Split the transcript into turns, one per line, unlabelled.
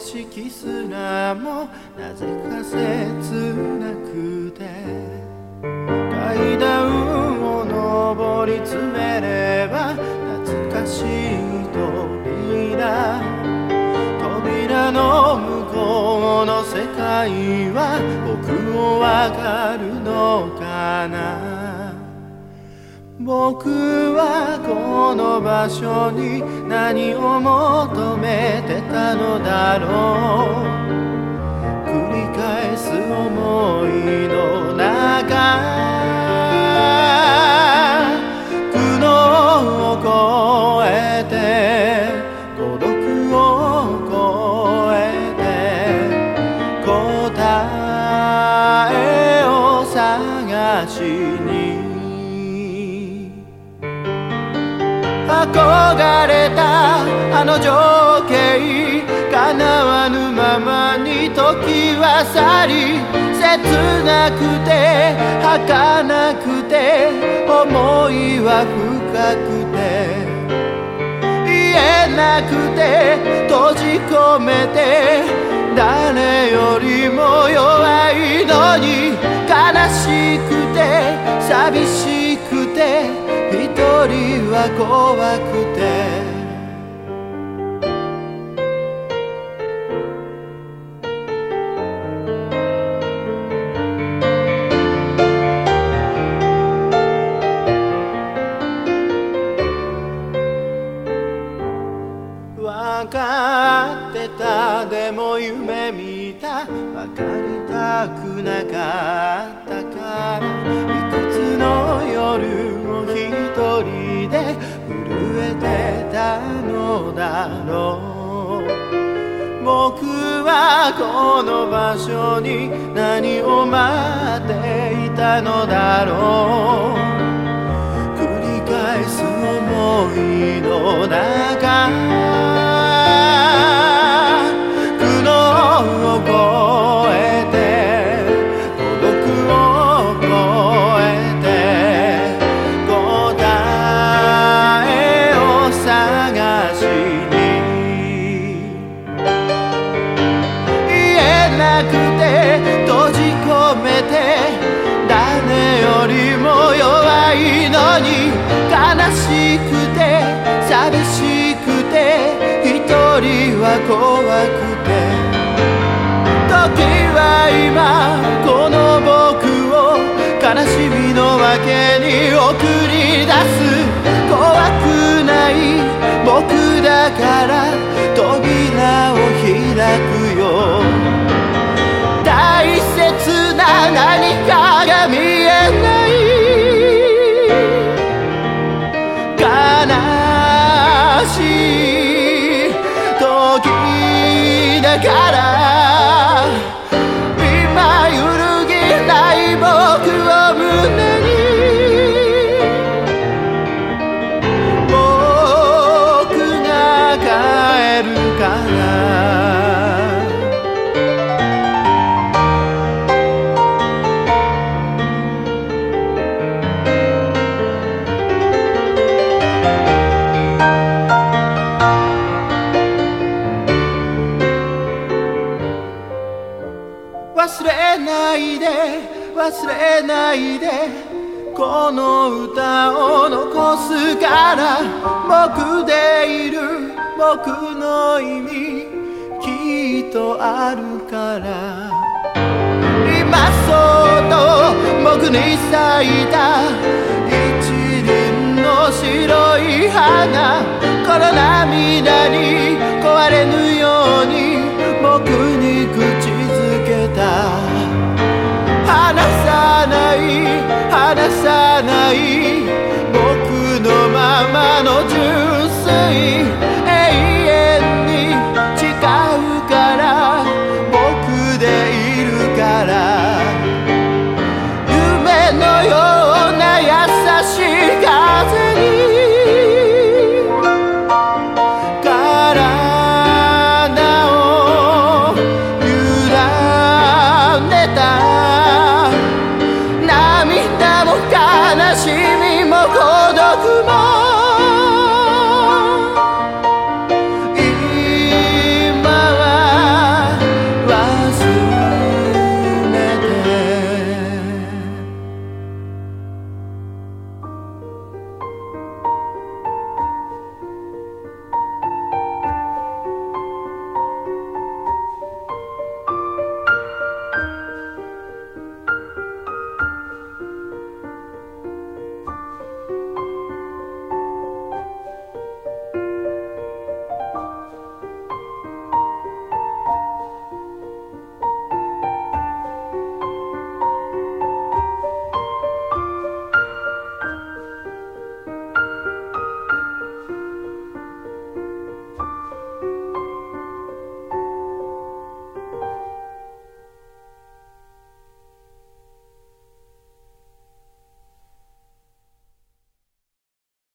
色すらもなぜか切なくて。階段を上り詰めれば懐かしい扉。扉の向こうの世界は僕をわかるのかな。僕はこの場所に何を求めてたのだろう。憧れたあの情景叶わぬままに時は去り切なくて儚くて思いは深くて言えなくて閉じ込めて誰よりも弱いのに悲しくて寂しくては怖くて。分かってた。でも夢見た。分かりたくなかったから。いくつの夜を一人で震えてたのだろう僕はこの場所に何を待っていたのだろう。繰り返す思いの中。なくて閉じ込めて誰よりも弱いのに悲しくて寂しくて一人は怖くて。時は今この僕を悲しみの訳に送り出す。で忘れないでこの歌を残すから僕でいる僕の意味きっとあるから。今そっと僕に咲いた一輪の白い花。この涙に壊れぬように僕にさない僕のままの純粋